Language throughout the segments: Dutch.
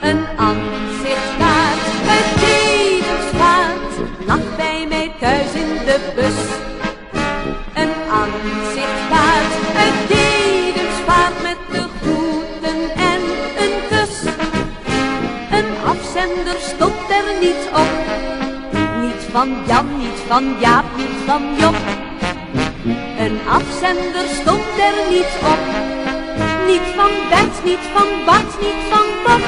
Een aanzichtkaart uit Dedemsvaart lag bij mij thuis in de bus. Een aanzichtkaart uit Dedemsvaart met de groeten en een kus. Een afzender stond er niet op. Niet van Jan, niet van Jaap, niet van Job. Een afzender stond er niet op. Niet van Bert, niet van Bart, niet van Bob.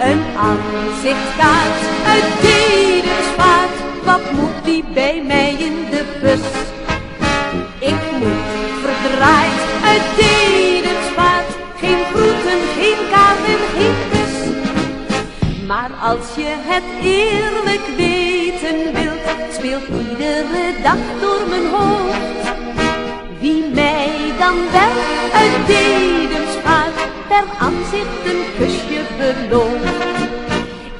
Een aanzichtkaart uit Dedemsvaart. Wat moet die bij mij in de bus? Ik moet verdraaid uit Dedemsvaart. Geen groeten, geen kaart en geen kus. Maar als je het eerlijk weten wilt, speelt iedere dag door mijn hoofd. Wie mij dan wel uit Dedemsvaart per aanzicht een kusje belooft.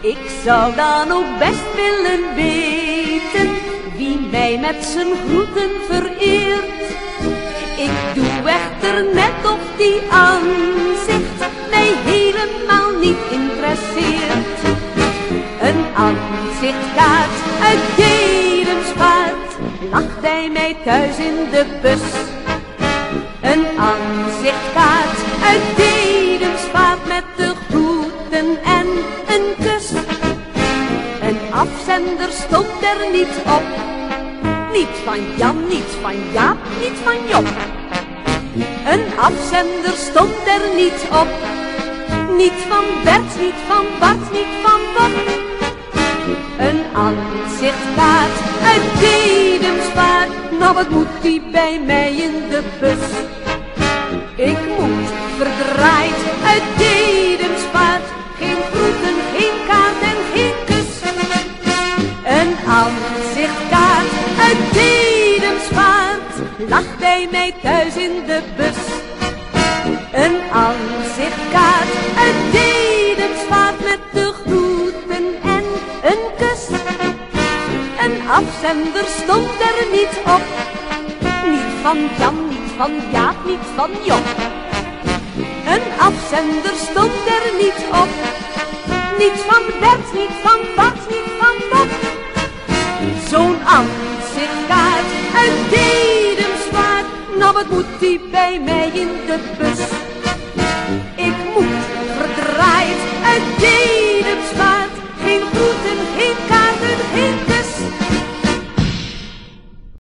Ik zou dan ook best willen weten wie mij met zijn groeten vereert. Ik doe echter net of die aanzicht mij helemaal niet interesseert. Een aanzichtkaart uit Dedemsvaart lag bij mij thuis in de bus. Een aanzichtkaart uit Dedemsvaart met de groeten en een kus. Een afzender stond er niet op. Niet van Jan, niet van Jaap, niet van Job. Een afzender stond er niet op. Niet van Bert, niet van Bart, niet van Bob. Een aanzichtkaart uit Dedemsvaart. Nou wat moet die bij mij in de bus? Ik moet verdraaid uit Dedemsvaart. Geen groeten, geen kaart en geen kus. Een aanzichtkaart uit Dedemsvaart lag bij mij thuis in de bus. Een aanzichtkaart afzender stond er niet op. Niet van Jan, niet van Jaap, niet van Job. Een afzender stond er niet op. Niet van Bert, niet van Bart, niet van Bob. Zo'n aanzichtkaart uit Dedemsvaart. Nou wat moet die bij mij in de bus?